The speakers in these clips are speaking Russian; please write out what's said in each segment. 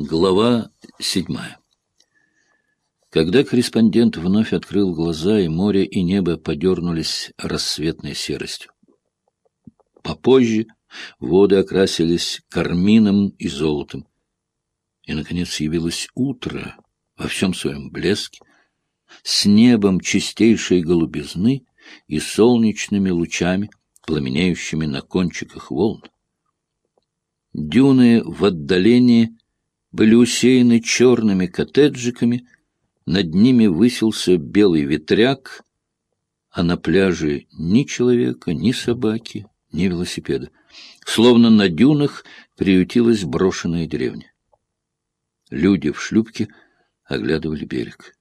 Глава седьмая Когда корреспондент вновь открыл глаза, и море, и небо подернулись рассветной серостью. Попозже воды окрасились кармином и золотом. И, наконец, явилось утро во всем своем блеске, с небом чистейшей голубизны и солнечными лучами, пламенеющими на кончиках волн. Дюны в отдалении — были усеяны черными коттеджиками, над ними высился белый ветряк, а на пляже ни человека, ни собаки, ни велосипеда. Словно на дюнах приютилась брошенная деревня. Люди в шлюпке оглядывали берег.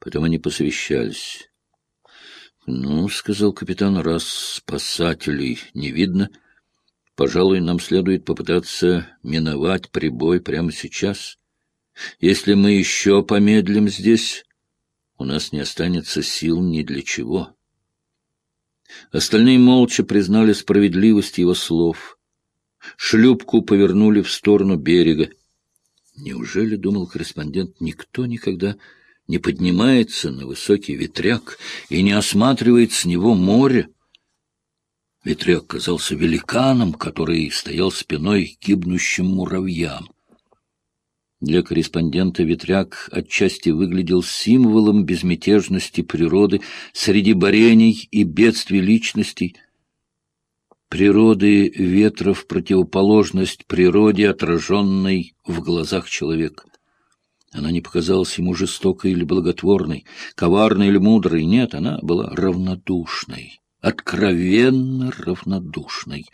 Потом они посовещались. — Ну, — сказал капитан, — раз спасателей не видно, — Пожалуй, нам следует попытаться миновать прибой прямо сейчас. Если мы еще помедлим здесь, у нас не останется сил ни для чего. Остальные молча признали справедливость его слов. Шлюпку повернули в сторону берега. Неужели, думал корреспондент, никто никогда не поднимается на высокий ветряк и не осматривает с него море? Ветряк казался великаном, который стоял спиной к гибнущим муравьям. Для корреспондента ветряк отчасти выглядел символом безмятежности природы среди борений и бедствий личностей, природы ветра в противоположность природе, отраженной в глазах человека. Она не показалась ему жестокой или благотворной, коварной или мудрой. Нет, она была равнодушной откровенно равнодушной.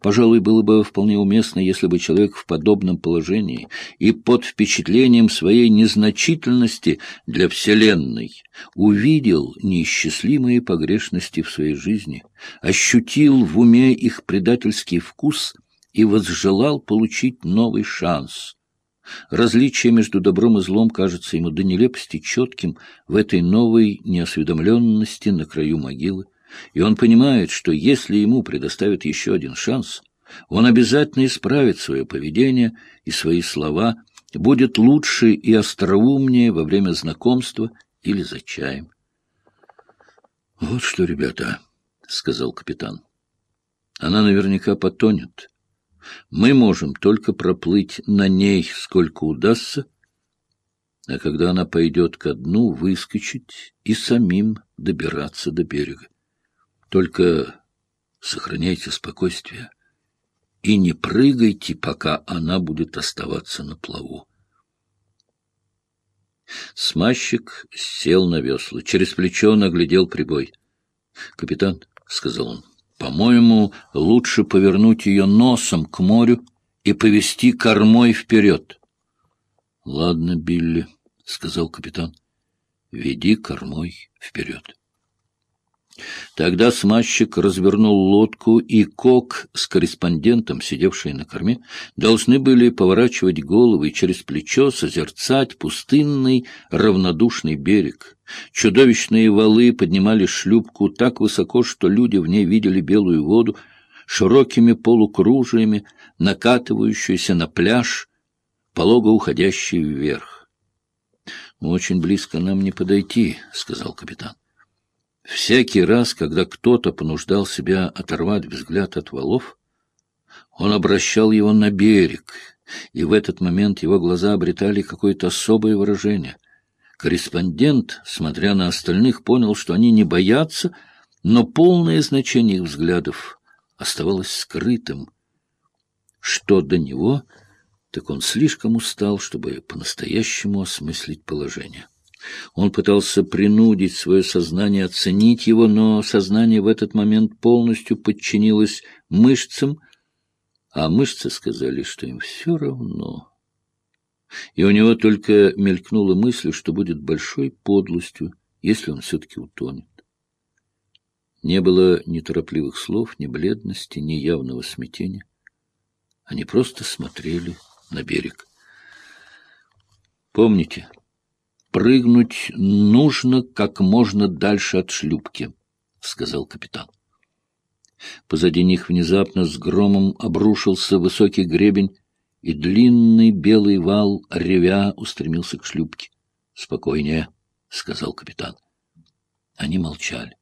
Пожалуй, было бы вполне уместно, если бы человек в подобном положении и под впечатлением своей незначительности для Вселенной увидел неисчислимые погрешности в своей жизни, ощутил в уме их предательский вкус и возжелал получить новый шанс. Различие между добром и злом кажется ему до нелепости четким в этой новой неосведомленности на краю могилы и он понимает, что если ему предоставят еще один шанс, он обязательно исправит свое поведение и свои слова, будет лучше и остроумнее во время знакомства или за чаем. — Вот что, ребята, — сказал капитан, — она наверняка потонет. Мы можем только проплыть на ней, сколько удастся, а когда она пойдет ко дну, выскочить и самим добираться до берега. Только сохраняйте спокойствие и не прыгайте, пока она будет оставаться на плаву. Смазчик сел на весла, через плечо наглядел прибой. — Капитан, — сказал он, — по-моему, лучше повернуть ее носом к морю и повести кормой вперед. — Ладно, Билли, — сказал капитан, — веди кормой вперед. Тогда смазчик развернул лодку, и Кок с корреспондентом, сидевший на корме, должны были поворачивать головы через плечо созерцать пустынный равнодушный берег. Чудовищные валы поднимали шлюпку так высоко, что люди в ней видели белую воду, широкими полукружиями, накатывающуюся на пляж, полого уходящий вверх. — Очень близко нам не подойти, — сказал капитан. Всякий раз, когда кто-то понуждал себя оторвать взгляд от валов, он обращал его на берег, и в этот момент его глаза обретали какое-то особое выражение. Корреспондент, смотря на остальных, понял, что они не боятся, но полное значение их взглядов оставалось скрытым. Что до него, так он слишком устал, чтобы по-настоящему осмыслить положение. Он пытался принудить свое сознание оценить его, но сознание в этот момент полностью подчинилось мышцам, а мышцы сказали, что им все равно. И у него только мелькнула мысль, что будет большой подлостью, если он все-таки утонет. Не было ни торопливых слов, ни бледности, ни явного смятения. Они просто смотрели на берег. Помните, прыгнуть нужно как можно дальше от шлюпки, — сказал капитан. Позади них внезапно с громом обрушился высокий гребень, и длинный белый вал, ревя, устремился к шлюпке. — Спокойнее, — сказал капитан. Они молчали,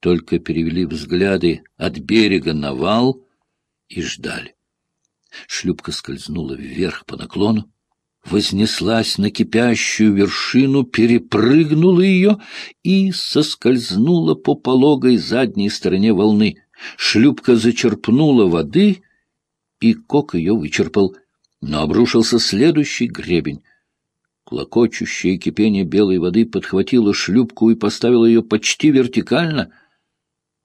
только перевели взгляды от берега на вал и ждали. Шлюпка скользнула вверх по наклону, вознеслась на кипящую вершину, перепрыгнула ее и соскользнула по пологой задней стороне волны. Шлюпка зачерпнула воды, и кок ее вычерпал, но обрушился следующий гребень. Клокочущее кипение белой воды подхватило шлюпку и поставило ее почти вертикально.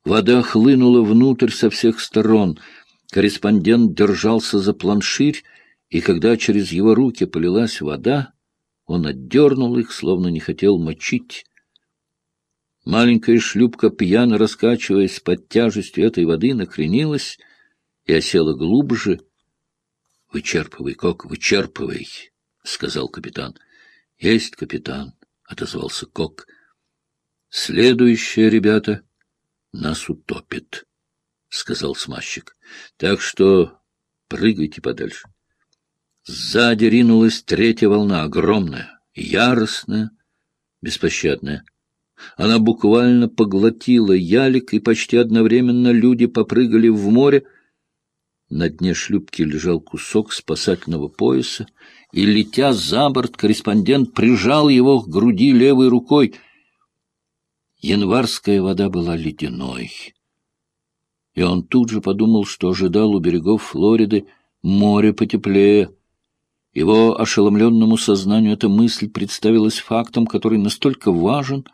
Вода хлынула внутрь со всех сторон. Корреспондент держался за планширь, и когда через его руки полилась вода, он отдернул их, словно не хотел мочить. Маленькая шлюпка, пьяно раскачиваясь под тяжестью этой воды, накренилась и осела глубже. — Вычерпывай, Кок, вычерпывай, — сказал капитан. — Есть, капитан, — отозвался Кок. — Следующее, ребята, нас утопит, — сказал смазчик. — Так что прыгайте подальше. Сзади ринулась третья волна, огромная, яростная, беспощадная. Она буквально поглотила ялик, и почти одновременно люди попрыгали в море. На дне шлюпки лежал кусок спасательного пояса, и, летя за борт, корреспондент прижал его к груди левой рукой. Январская вода была ледяной. И он тут же подумал, что ожидал у берегов Флориды море потеплее — его ошеломленному сознанию эта мысль представилась фактом, который настолько важен,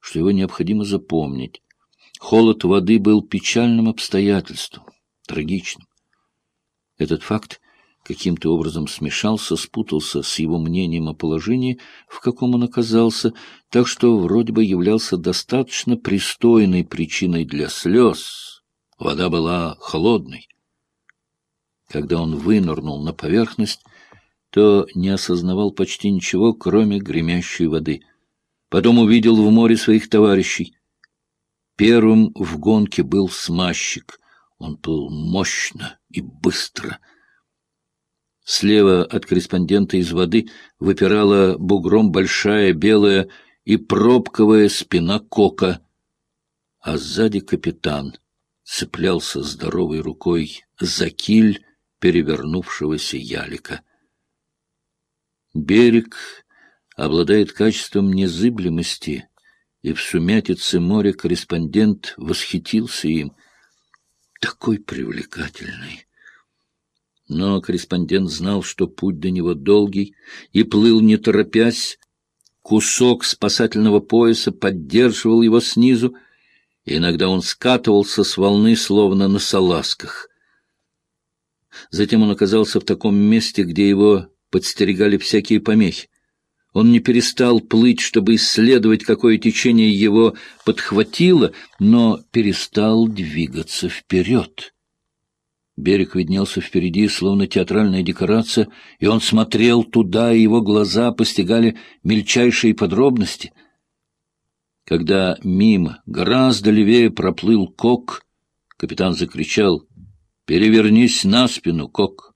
что его необходимо запомнить. Холод воды был печальным обстоятельством, трагичным. Этот факт каким-то образом смешался, спутался с его мнением о положении, в каком он оказался, так что вроде бы являлся достаточно пристойной причиной для слез. Вода была холодной. Когда он вынырнул на поверхность, то не осознавал почти ничего, кроме гремящей воды. Потом увидел в море своих товарищей. Первым в гонке был смазчик. Он был мощно и быстро. Слева от корреспондента из воды выпирала бугром большая белая и пробковая спина кока, а сзади капитан цеплялся здоровой рукой за киль перевернувшегося ялика. Берег обладает качеством незыблемости, и в сумятице моря корреспондент восхитился им. Такой привлекательный! Но корреспондент знал, что путь до него долгий, и плыл не торопясь. Кусок спасательного пояса поддерживал его снизу, и иногда он скатывался с волны, словно на салазках. Затем он оказался в таком месте, где его подстерегали всякие помехи. Он не перестал плыть, чтобы исследовать, какое течение его подхватило, но перестал двигаться вперед. Берег виднелся впереди, словно театральная декорация, и он смотрел туда, и его глаза постигали мельчайшие подробности. Когда мимо, гораздо левее проплыл Кок, капитан закричал «Перевернись на спину, Кок!»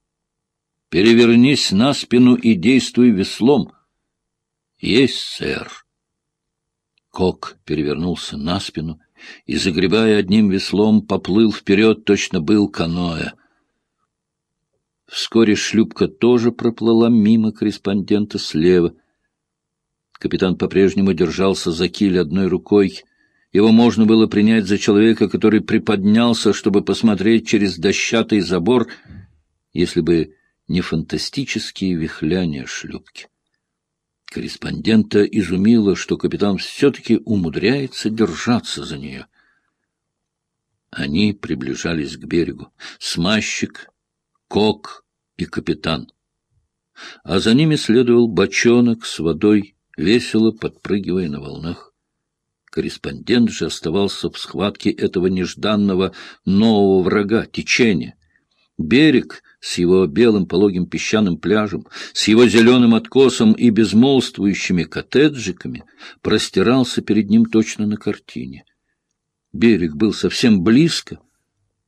Перевернись на спину и действуй веслом. — Есть, сэр. Кок перевернулся на спину и, загребая одним веслом, поплыл вперед, точно был каноэ. Вскоре шлюпка тоже проплыла мимо корреспондента слева. Капитан по-прежнему держался за киль одной рукой. Его можно было принять за человека, который приподнялся, чтобы посмотреть через дощатый забор, если бы не фантастические вихляния шлюпки. Корреспондента изумило, что капитан все-таки умудряется держаться за нее. Они приближались к берегу. Смазчик, кок и капитан. А за ними следовал бочонок с водой, весело подпрыгивая на волнах. Корреспондент же оставался в схватке этого нежданного нового врага — течения. Берег с его белым пологим песчаным пляжем, с его зеленым откосом и безмолвствующими коттеджиками простирался перед ним точно на картине. Берег был совсем близко,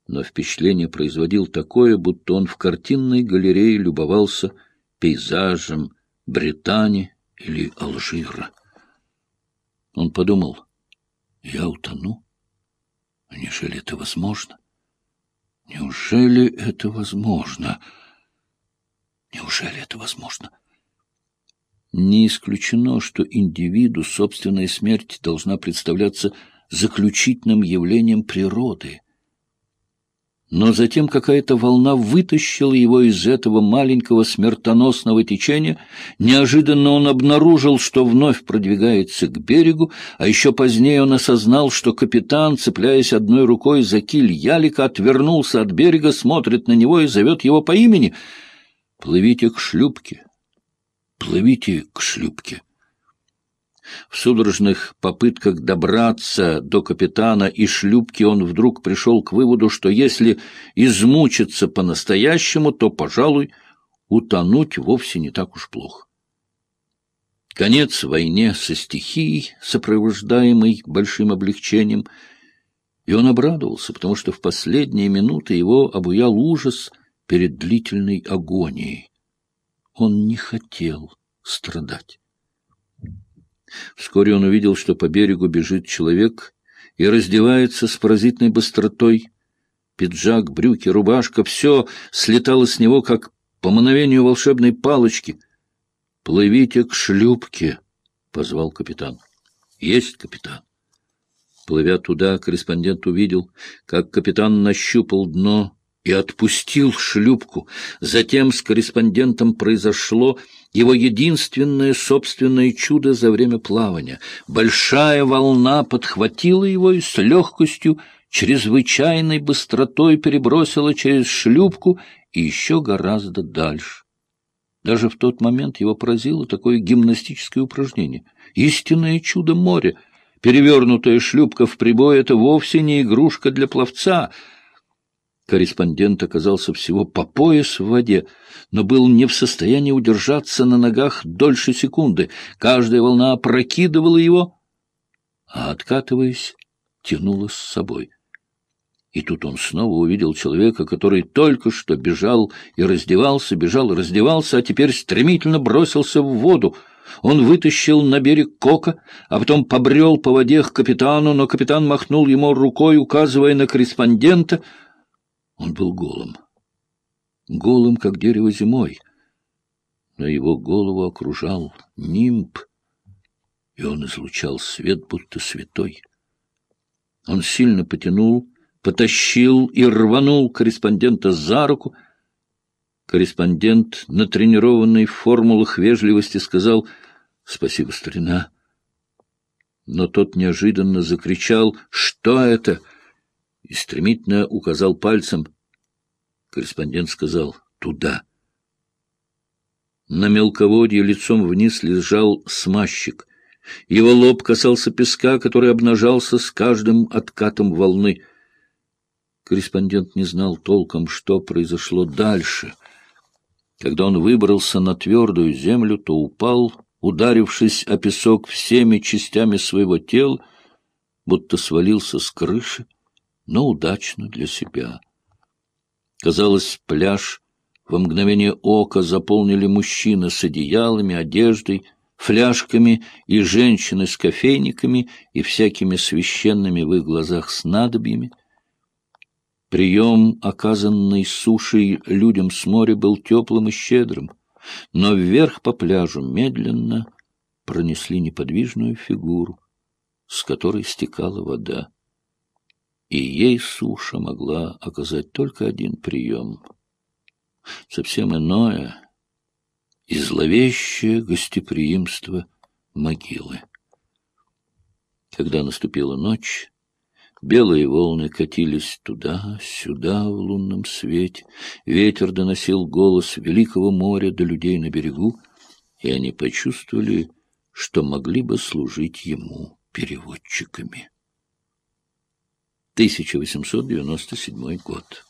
но впечатление производил такое, будто он в картинной галерее любовался пейзажем Британии или Алжира. Он подумал, я утону? Неужели это возможно? Неужели это возможно? Неужели это возможно? Не исключено, что индивиду собственная смерть должна представляться заключительным явлением природы — но затем какая-то волна вытащила его из этого маленького смертоносного течения. Неожиданно он обнаружил, что вновь продвигается к берегу, а еще позднее он осознал, что капитан, цепляясь одной рукой за киль ялика, отвернулся от берега, смотрит на него и зовет его по имени. «Плывите к шлюпке! Плывите к шлюпке!» В судорожных попытках добраться до капитана и шлюпки он вдруг пришел к выводу, что если измучиться по-настоящему, то, пожалуй, утонуть вовсе не так уж плохо. Конец войне со стихией, сопровождаемый большим облегчением, и он обрадовался, потому что в последние минуты его обуял ужас перед длительной агонией. Он не хотел страдать. Вскоре он увидел, что по берегу бежит человек и раздевается с поразительной быстротой. Пиджак, брюки, рубашка — все слетало с него, как по мановению волшебной палочки. «Плывите к шлюпке», — позвал капитан. «Есть, капитан». Плывя туда, корреспондент увидел, как капитан нащупал дно и отпустил шлюпку. Затем с корреспондентом произошло его единственное собственное чудо за время плавания. Большая волна подхватила его и с легкостью, чрезвычайной быстротой перебросила через шлюпку и еще гораздо дальше. Даже в тот момент его поразило такое гимнастическое упражнение. Истинное чудо моря. Перевернутая шлюпка в прибой — это вовсе не игрушка для пловца — Корреспондент оказался всего по пояс в воде, но был не в состоянии удержаться на ногах дольше секунды. Каждая волна опрокидывала его, а, откатываясь, тянула с собой. И тут он снова увидел человека, который только что бежал и раздевался, бежал и раздевался, а теперь стремительно бросился в воду. Он вытащил на берег Кока, а потом побрел по воде к капитану, но капитан махнул ему рукой, указывая на корреспондента — он был голым. Голым, как дерево зимой. Но его голову окружал нимб, и он излучал свет, будто святой. Он сильно потянул, потащил и рванул корреспондента за руку. Корреспондент, натренированный в формулах вежливости, сказал «Спасибо, старина». Но тот неожиданно закричал «Что это?» И стремительно указал пальцем. Корреспондент сказал «Туда». На мелководье лицом вниз лежал смазчик. Его лоб касался песка, который обнажался с каждым откатом волны. Корреспондент не знал толком, что произошло дальше. Когда он выбрался на твердую землю, то упал, ударившись о песок всеми частями своего тела, будто свалился с крыши но удачно для себя. Казалось, пляж во мгновение ока заполнили мужчины с одеялами, одеждой, фляжками и женщины с кофейниками и всякими священными в их глазах снадобьями. Прием, оказанный сушей людям с моря, был теплым и щедрым, но вверх по пляжу медленно пронесли неподвижную фигуру, с которой стекала вода и ей суша могла оказать только один прием. Совсем иное и зловещее гостеприимство могилы. Когда наступила ночь, белые волны катились туда-сюда в лунном свете, ветер доносил голос великого моря до людей на берегу, и они почувствовали, что могли бы служить ему переводчиками. 1897 год.